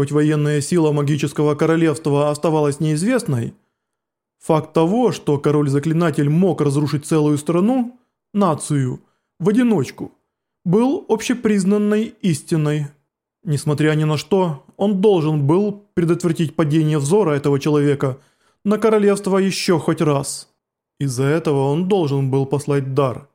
Хоть военная сила магического королевства оставалась неизвестной, факт того, что король-заклинатель мог разрушить целую страну, нацию, в одиночку, был общепризнанной истиной. Несмотря ни на что, он должен был предотвратить падение взора этого человека на королевство еще хоть раз. Из-за этого он должен был послать дар.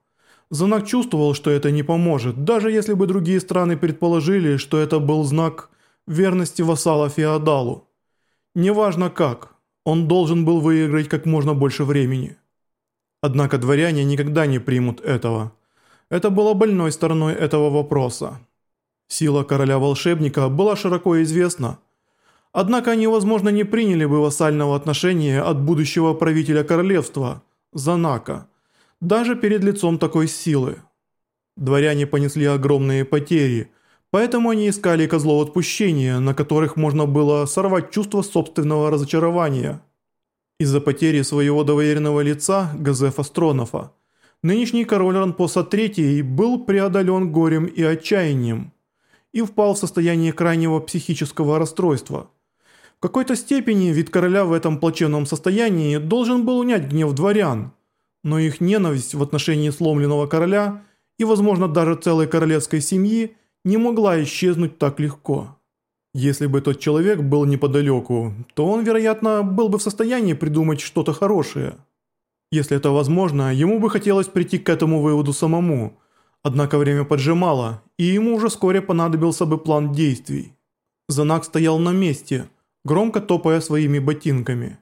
Занак чувствовал, что это не поможет, даже если бы другие страны предположили, что это был знак верности вассала феодалу. Неважно как, он должен был выиграть как можно больше времени. Однако дворяне никогда не примут этого. Это было больной стороной этого вопроса. Сила короля-волшебника была широко известна. Однако они, возможно, не приняли бы вассального отношения от будущего правителя королевства, Занака, даже перед лицом такой силы. Дворяне понесли огромные потери, поэтому они искали козлов отпущения, на которых можно было сорвать чувство собственного разочарования. Из-за потери своего доверенного лица Газефа Стронофа, нынешний король Ранпоса III был преодолен горем и отчаянием и впал в состояние крайнего психического расстройства. В какой-то степени вид короля в этом плачевном состоянии должен был унять гнев дворян, но их ненависть в отношении сломленного короля и, возможно, даже целой королевской семьи не могла исчезнуть так легко. Если бы тот человек был неподалеку, то он, вероятно, был бы в состоянии придумать что-то хорошее. Если это возможно, ему бы хотелось прийти к этому выводу самому – Однако время поджимало, и ему уже вскоре понадобился бы план действий. Занак стоял на месте, громко топая своими ботинками.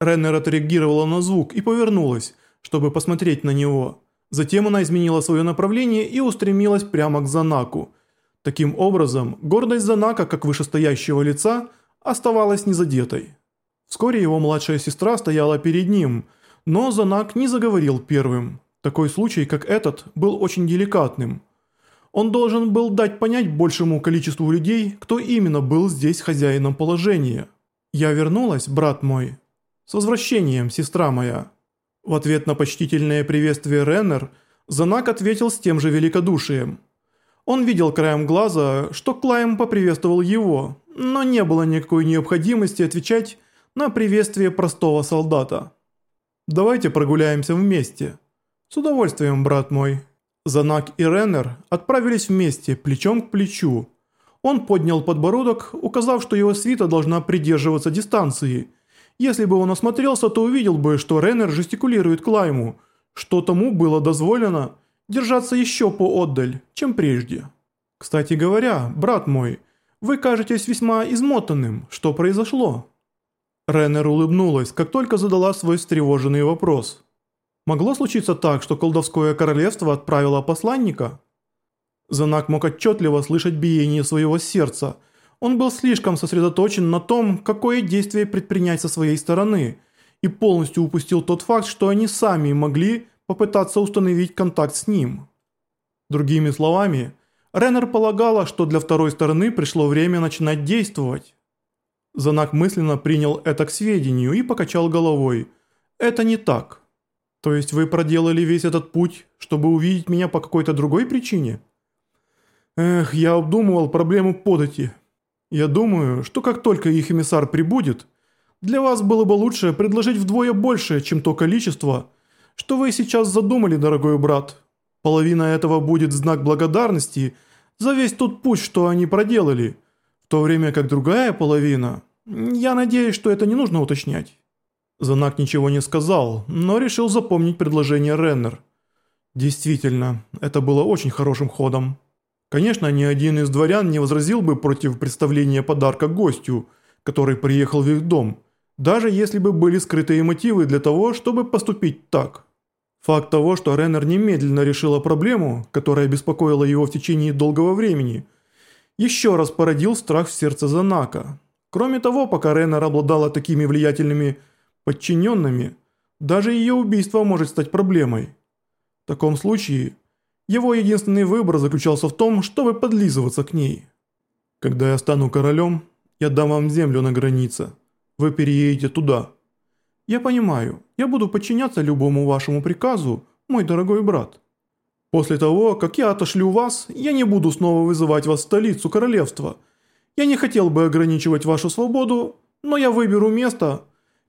Реннер отреагировала на звук и повернулась, чтобы посмотреть на него. Затем она изменила свое направление и устремилась прямо к Занаку. Таким образом, гордость Занака, как вышестоящего лица, оставалась незадетой. Вскоре его младшая сестра стояла перед ним, но Занак не заговорил первым. Такой случай, как этот, был очень деликатным. Он должен был дать понять большему количеству людей, кто именно был здесь хозяином положения. «Я вернулась, брат мой». «С возвращением, сестра моя». В ответ на почтительное приветствие Реннер, Занак ответил с тем же великодушием. Он видел краем глаза, что Клайм поприветствовал его, но не было никакой необходимости отвечать на приветствие простого солдата. «Давайте прогуляемся вместе». «С удовольствием, брат мой». Занак и Реннер отправились вместе, плечом к плечу. Он поднял подбородок, указав, что его свита должна придерживаться дистанции. Если бы он осмотрелся, то увидел бы, что Реннер жестикулирует Клайму, что тому было дозволено держаться еще поотдаль, чем прежде. «Кстати говоря, брат мой, вы кажетесь весьма измотанным. Что произошло?» Реннер улыбнулась, как только задала свой встревоженный вопрос. Могло случиться так, что колдовское королевство отправило посланника? Занак мог отчетливо слышать биение своего сердца. Он был слишком сосредоточен на том, какое действие предпринять со своей стороны, и полностью упустил тот факт, что они сами могли попытаться установить контакт с ним. Другими словами, Реннер полагала, что для второй стороны пришло время начинать действовать. Занак мысленно принял это к сведению и покачал головой. Это не так. То есть вы проделали весь этот путь, чтобы увидеть меня по какой-то другой причине? Эх, я обдумывал проблему подати. Я думаю, что как только их эмиссар прибудет, для вас было бы лучше предложить вдвое больше, чем то количество, что вы сейчас задумали, дорогой брат. Половина этого будет знак благодарности за весь тот путь, что они проделали, в то время как другая половина... Я надеюсь, что это не нужно уточнять. Занак ничего не сказал, но решил запомнить предложение Реннер. Действительно, это было очень хорошим ходом. Конечно, ни один из дворян не возразил бы против представления подарка гостю, который приехал в их дом, даже если бы были скрытые мотивы для того, чтобы поступить так. Факт того, что Реннер немедленно решила проблему, которая беспокоила его в течение долгого времени, еще раз породил страх в сердце Занака. Кроме того, пока Реннер обладала такими влиятельными подчиненными, даже ее убийство может стать проблемой. В таком случае, его единственный выбор заключался в том, чтобы подлизываться к ней. Когда я стану королем, я дам вам землю на границе. Вы переедете туда. Я понимаю, я буду подчиняться любому вашему приказу, мой дорогой брат. После того, как я отошлю вас, я не буду снова вызывать вас в столицу королевства. Я не хотел бы ограничивать вашу свободу, но я выберу место,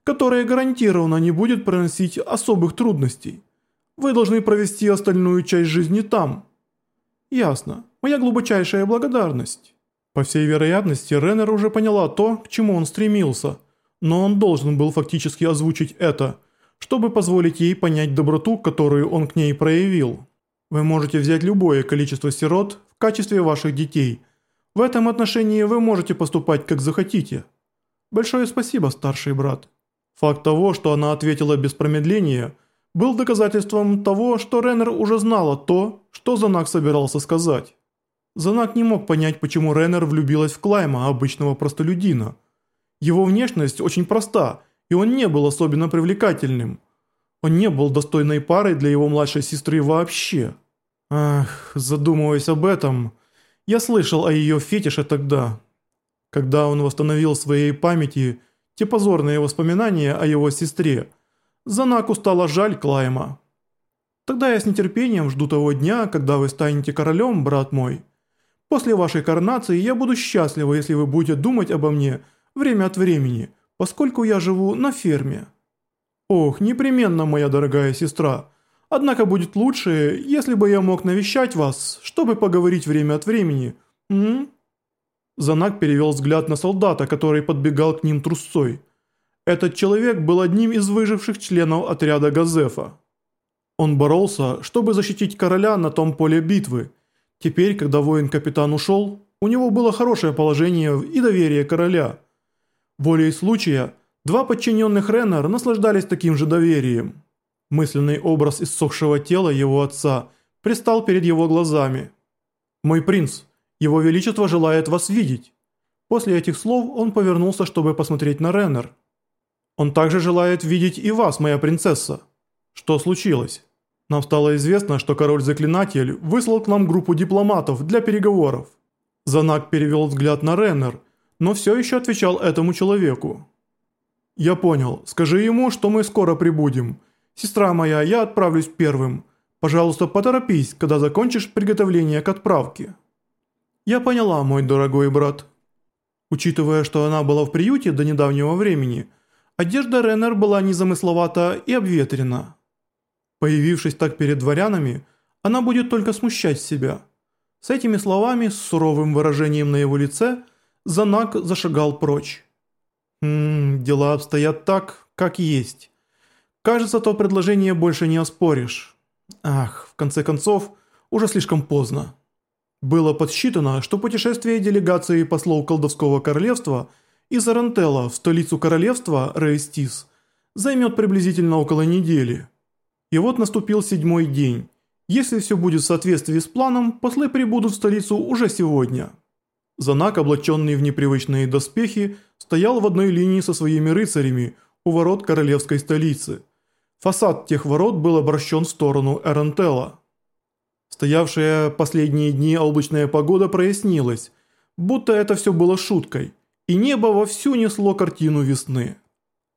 которое гарантированно не будет приносить особых трудностей. Вы должны провести остальную часть жизни там. Ясно. Моя глубочайшая благодарность. По всей вероятности, Реннер уже поняла то, к чему он стремился, но он должен был фактически озвучить это, чтобы позволить ей понять доброту, которую он к ней проявил. Вы можете взять любое количество сирот в качестве ваших детей. В этом отношении вы можете поступать как захотите. Большое спасибо, старший брат. Факт того, что она ответила без промедления, был доказательством того, что Реннер уже знала то, что Занак собирался сказать. Занак не мог понять, почему Реннер влюбилась в Клайма, обычного простолюдина. Его внешность очень проста, и он не был особенно привлекательным. Он не был достойной парой для его младшей сестры вообще. Ах, задумываясь об этом, я слышал о ее фетише тогда. Когда он восстановил в своей памяти те позорные воспоминания о его сестре, Занаку стало жаль Клайма. Тогда я с нетерпением жду того дня, когда вы станете королем, брат мой. После вашей коронации я буду счастлива, если вы будете думать обо мне время от времени, поскольку я живу на ферме. Ох, непременно, моя дорогая сестра. Однако будет лучше, если бы я мог навещать вас, чтобы поговорить время от времени. М? Занак перевел взгляд на солдата, который подбегал к ним трусцой. Этот человек был одним из выживших членов отряда Газефа. Он боролся, чтобы защитить короля на том поле битвы. Теперь, когда воин-капитан ушел, у него было хорошее положение и доверие короля. Волей случая, два подчиненных Реннер наслаждались таким же доверием. Мысленный образ иссохшего тела его отца пристал перед его глазами. «Мой принц, его величество желает вас видеть». После этих слов он повернулся, чтобы посмотреть на Реннер. Он также желает видеть и вас, моя принцесса. Что случилось? Нам стало известно, что король-заклинатель выслал к нам группу дипломатов для переговоров. Занак перевел взгляд на Реннер, но все еще отвечал этому человеку. «Я понял. Скажи ему, что мы скоро прибудем. Сестра моя, я отправлюсь первым. Пожалуйста, поторопись, когда закончишь приготовление к отправке». «Я поняла, мой дорогой брат». Учитывая, что она была в приюте до недавнего времени – Одежда Реннер была незамысловата и обветрена. Появившись так перед дворянами, она будет только смущать себя. С этими словами, с суровым выражением на его лице, Занак зашагал прочь. «Ммм, дела обстоят так, как есть. Кажется, то предложение больше не оспоришь. Ах, в конце концов, уже слишком поздно». Было подсчитано, что путешествие делегации послов колдовского королевства – из Арантелла в столицу королевства Рейстис займет приблизительно около недели. И вот наступил седьмой день. Если все будет в соответствии с планом, послы прибудут в столицу уже сегодня. Занак, облаченный в непривычные доспехи, стоял в одной линии со своими рыцарями у ворот королевской столицы. Фасад тех ворот был обращен в сторону Эрентелла. Стоявшая последние дни облачная погода прояснилась, будто это все было шуткой – и небо вовсю несло картину весны.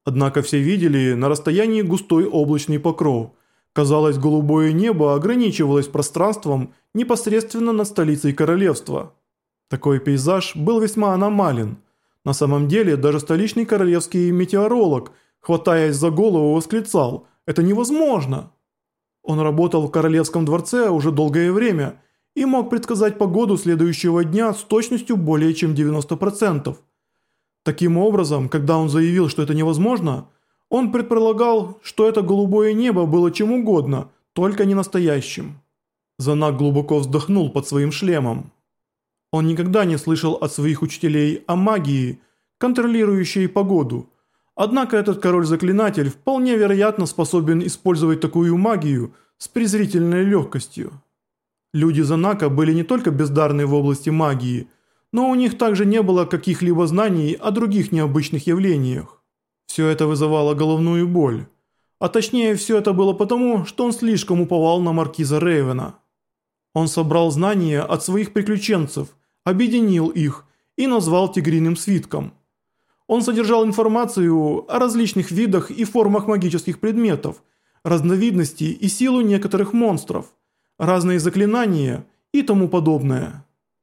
Однако все видели на расстоянии густой облачный покров. Казалось, голубое небо ограничивалось пространством непосредственно над столицей королевства. Такой пейзаж был весьма аномален. На самом деле, даже столичный королевский метеоролог, хватаясь за голову, восклицал «Это невозможно!». Он работал в королевском дворце уже долгое время и мог предсказать погоду следующего дня с точностью более чем 90%. Таким образом, когда он заявил, что это невозможно, он предполагал, что это голубое небо было чем угодно, только не настоящим. Занак глубоко вздохнул под своим шлемом. Он никогда не слышал от своих учителей о магии, контролирующей погоду. Однако этот король-заклинатель вполне вероятно способен использовать такую магию с презрительной легкостью. Люди Занака были не только бездарны в области магии – но у них также не было каких-либо знаний о других необычных явлениях. Все это вызывало головную боль. А точнее, все это было потому, что он слишком уповал на маркиза Рейвена. Он собрал знания от своих приключенцев, объединил их и назвал тигриным свитком. Он содержал информацию о различных видах и формах магических предметов, разновидности и силу некоторых монстров, разные заклинания и тому подобное.